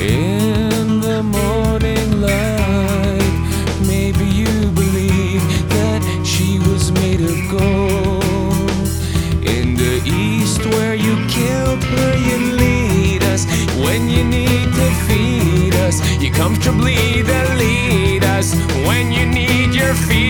in the morning light. Maybe you believe that she was made of gold. In the east, where you killed her, you lead us. When you need to feed us, you comfortably then lead us. When you need your feet.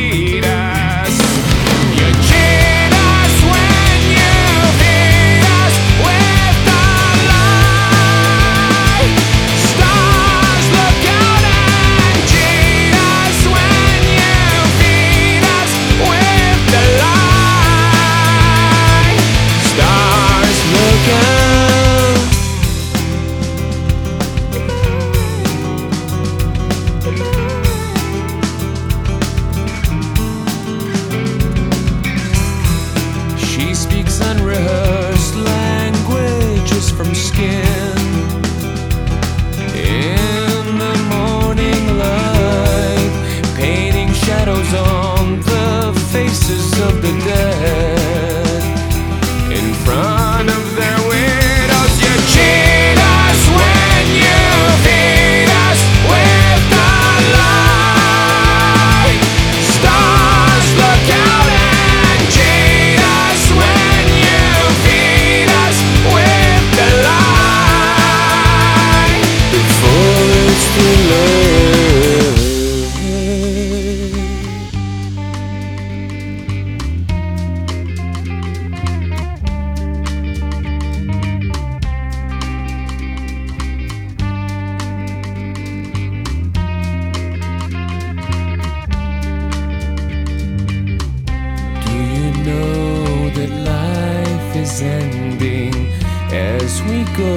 Go,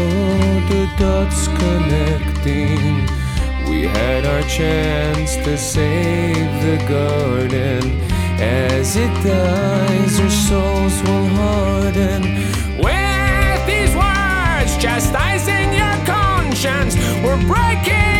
the dots connecting. We had our chance to save the garden. As it dies, our souls will harden. With these words, chastising your conscience, we're breaking.